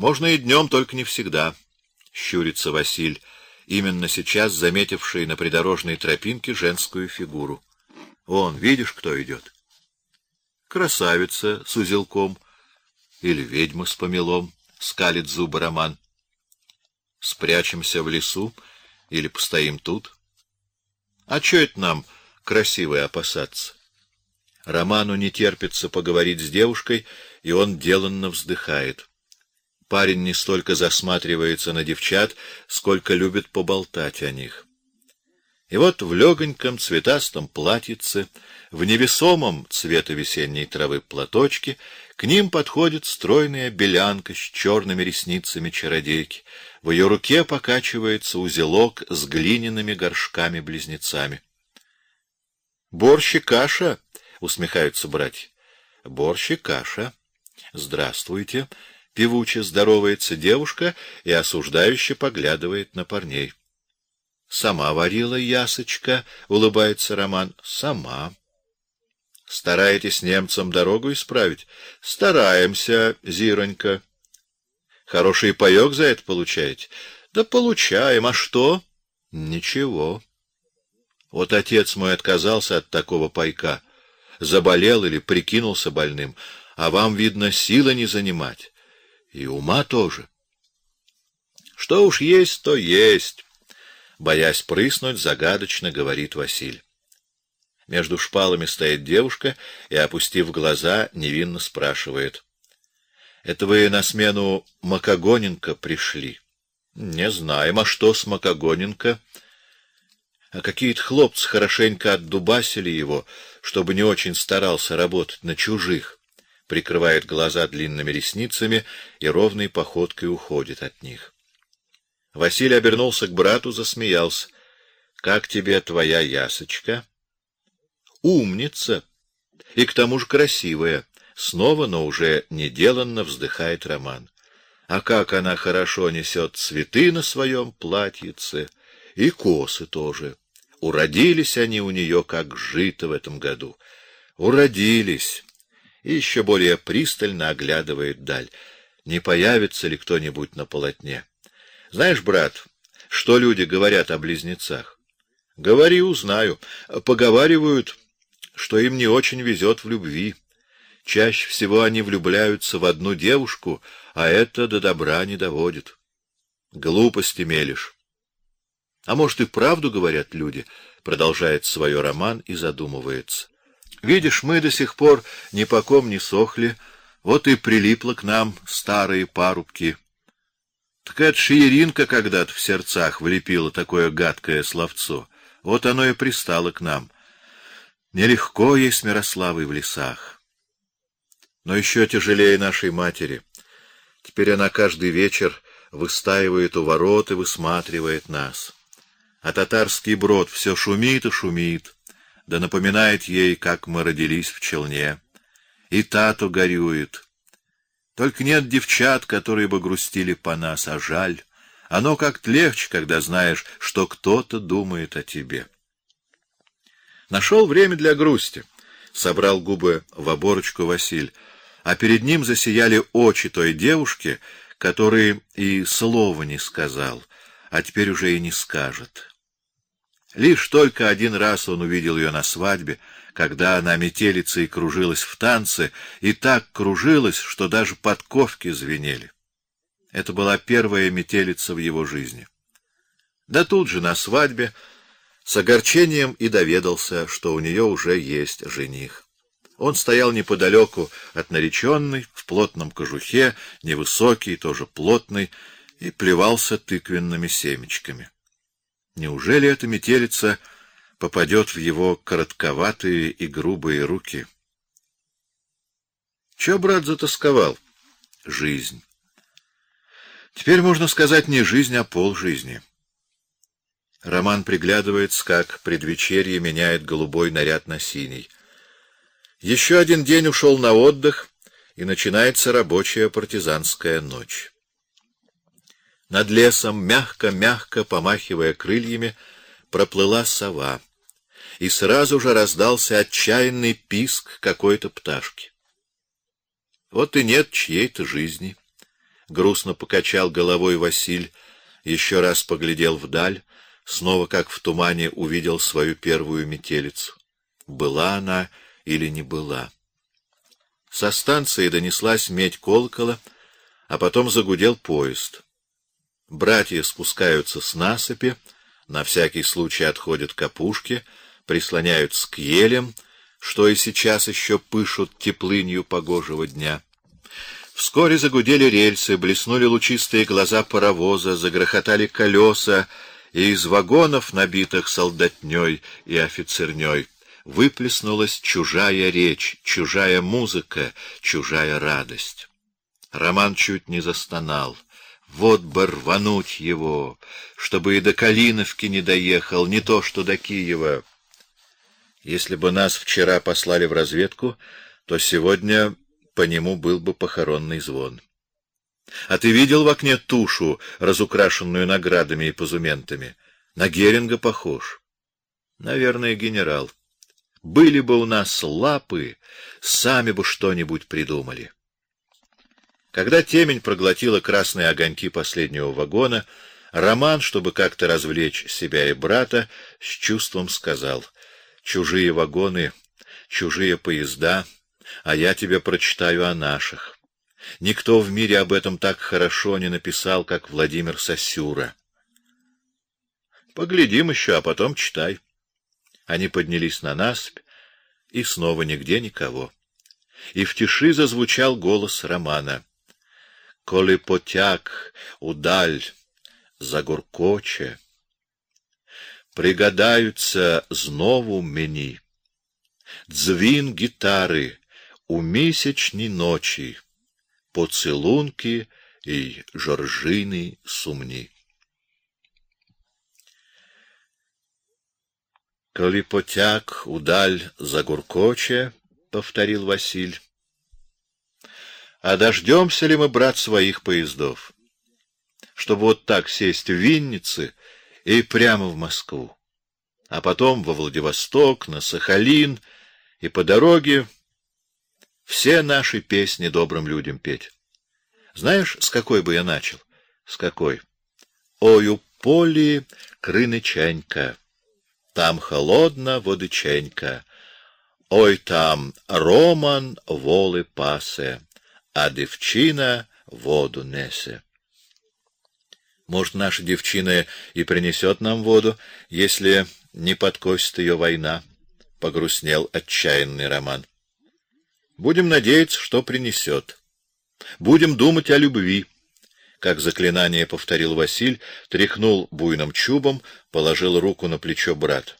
Можно и днем, только не всегда, — щурится Василь, именно сейчас заметивший на придорожной тропинке женскую фигуру. Вон, видишь, кто идет? Красавица с узелком или ведьма с помелом, скалит зубы Роман. Спрячемся в лесу или постоим тут? А что это нам красивой опасаться? Роману не терпится поговорить с девушкой, и он деланно вздыхает. Парень не столько засматривается на девчат, сколько любит поболтать о них. И вот в легоньком цветастом платьице, в невесомом цвета весенней травы платочке, к ним подходит стройная белянка с черными ресницами чародейки. В ее руке покачивается узелок с глиняными горшками-близнецами. Борщ и каша, усмехаются братья. Борщ и каша. Здравствуйте. Певуче здоровается девушка и осуждающе поглядывает на парней. Сама варила ясочка, улыбается Роман. Сама. Стараетесь немцам дорогу исправить? Стараемся, Зиронька. Хороший паёк за это получаете? Да получаем, а что? Ничего. Вот отец мой отказался от такого пайка. Заболел или прикинулся больным, а вам, видно, сила не занимать. И ума тоже. Что уж есть, то есть. Боясь прыснуть, загадочно говорит Василий. Между шпалами стоит девушка и, опустив глаза, невинно спрашивает: "Это вы на смену Макогоненко пришли?" "Не знаем, а что с Макогоненко?" А какие-то хлопцы хорошенько отдубасили его, чтобы не очень старался работать на чужих. Прикрывает глаза длинными ресницами и ровной походкой уходит от них. Василий обернулся к брату, засмеялся. Как тебе твоя ясочка? Умница. И к тому же красивая. Снова, но уже неделанно вздыхает Роман. А как она хорошо несет цветы на своем платьице и косы тоже. Уродились они у нее как жито в этом году. Уродились. И еще более пристально оглядывает даль. Не появится ли кто-нибудь на полотне? Знаешь, брат, что люди говорят о близнецах? Говори, узнаю. Поговаривают, что им не очень везет в любви. Чаще всего они влюбляются в одну девушку, а это до добра не доводит. Глупости мелешь. А может и правду говорят люди, продолжает свой роман и задумывается. Видишь, мы до сих пор ни по ком не сохли, вот и прилипло к нам старые парубки. Так это Шиеринка когда-то в сердцах влепила такое гадкое словцо. Вот оно и пристало к нам. Нелегко ей с Мирославой в лесах. Но еще тяжелее нашей матери. Теперь она каждый вечер выстаивает у ворот и высматривает нас. А татарский брод все шумит и шумит, да напоминает ей, как мы родились в челне. И тату горюет. Только нет девчат, которые бы грустили по нас, а жаль. Оно как-то легче, когда знаешь, что кто-то думает о тебе. Нашел время для грусти. Собрал губы в оборочку Василь, а перед ним засияли очи той девушки, которой и слова не сказал, а теперь уже и не скажет. Лишь только один раз он увидел ее на свадьбе, когда она метелицей кружилась в танце, и так кружилась, что даже подковки звенели. Это была первая метелица в его жизни. Да тут же на свадьбе с огорчением и доведался, что у нее уже есть жених. Он стоял неподалеку от нареченной, в плотном кожухе, невысокий, тоже плотный, и плевался тыквенными семечками. Неужели эта метелица попадет в его коротковатые и грубые руки? Че, брат, затасковал? Жизнь. Теперь можно сказать не жизнь, а полжизни. Роман приглядывается, как предвечерье меняет голубой наряд на синий. Еще один день ушел на отдых, и начинается рабочая партизанская ночь. Над лесом, мягко-мягко помахивая крыльями, проплыла сова, и сразу же раздался отчаянный писк какой-то пташки. Вот и нет чьей-то жизни. Грустно покачал головой Василь, еще раз поглядел вдаль, снова как в тумане увидел свою первую метелицу. Была она или не была? Со станции донеслась медь колокола, а потом загудел поезд. Братья спускаются с насыпи, на всякий случай отходят к опушке, прислоняются к елям, что и сейчас еще пышут теплынью погожего дня. Вскоре загудели рельсы, блеснули лучистые глаза паровоза, загрохотали колеса, и из вагонов, набитых солдатней и офицерней, выплеснулась чужая речь, чужая музыка, чужая радость. Роман чуть не застонал. Вот бы рвануть его, чтобы и до Калиновки не доехал, не то что до Киева. Если бы нас вчера послали в разведку, то сегодня по нему был бы похоронный звон. А ты видел в окне тушу, разукрашенную наградами и позументами? На Геринга похож. Наверное, генерал. Были бы у нас лапы, сами бы что-нибудь придумали. Когда темень проглотила красные огоньки последнего вагона, Роман, чтобы как-то развлечь себя и брата, с чувством сказал: "Чужие вагоны, чужие поезда, а я тебе прочитаю о наших. Никто в мире об этом так хорошо не написал, как Владимир Сосюра. Поглядим еще, а потом читай". Они поднялись на насыпь, и снова нигде никого. И в тиши зазвучал голос Романа коли потяг удаль загуркоче, пригадаються знову мені дзвін гітари у місячні ночі, поцілунки й жоржини сумні. Коли потяг удаль загуркоче, повторил Василь, а дождемся ли мы, брат, своих поездов? Чтобы вот так сесть в Виннице и прямо в Москву, а потом во Владивосток, на Сахалин и по дороге все наши песни добрым людям петь. Знаешь, с какой бы я начал? С какой? Ой, у полі криниченька, там холодна водиченька, ой, там роман воли пасе а девчина воду несе. Может, наша девчина и принесет нам воду, если не подкосит ее война, — погрустнел отчаянный Роман. Будем надеяться, что принесет. Будем думать о любви. Как заклинание повторил Василь, тряхнул буйным чубом, положил руку на плечо брат.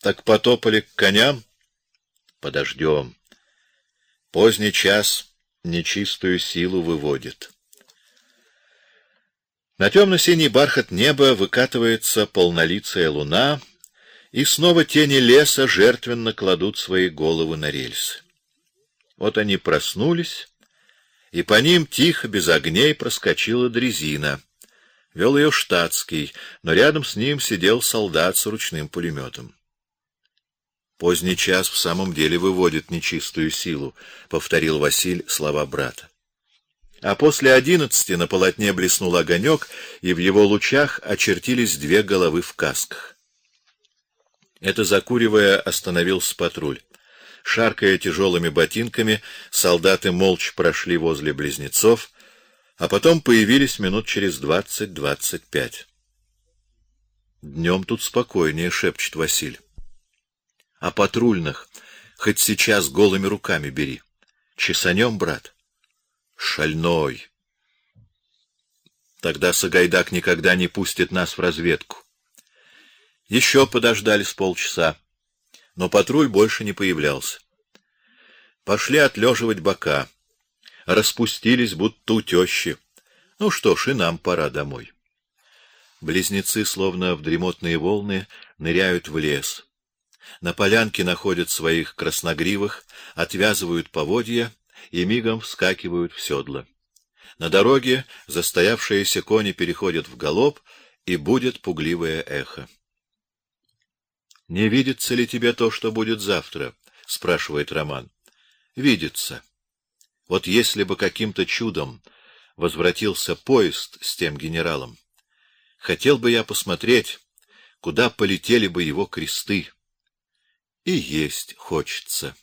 Так потопали к коням? Подождем. Поздний час нечистую силу выводит. На темно-синий бархат неба выкатывается полнолицая луна, и снова тени леса жертвенно кладут свои головы на рельсы. Вот они проснулись, и по ним тихо, без огней, проскочила дрезина. Вел ее штатский, но рядом с ним сидел солдат с ручным пулеметом. Поздний час в самом деле выводит нечистую силу, повторил Василь слова брата. А после одиннадцати на полотне блеснул огонек, и в его лучах очертились две головы в касках. Это закуривая остановился патруль. Шаркая тяжелыми ботинками, солдаты молча прошли возле близнецов, а потом появились минут через двадцать-двадцать пять. Днем тут спокойнее, шепчет Василь а патрульных хоть сейчас голыми руками бери. Чесанем, брат. Шальной. Тогда Сагайдак никогда не пустит нас в разведку. Еще подождали с полчаса, но патруль больше не появлялся. Пошли отлеживать бока, распустились будто утещи. Ну что ж, и нам пора домой. Близнецы, словно в дремотные волны, ныряют в лес на полянке находят своих красногривых, отвязывают поводья и мигом вскакивают в седло. На дороге застоявшиеся кони переходят в галоп, и будет пугливое эхо. Не видится ли тебе то, что будет завтра? спрашивает Роман. Видится. Вот если бы каким-то чудом возвратился поезд с тем генералом. Хотел бы я посмотреть, куда полетели бы его кресты. И есть хочется.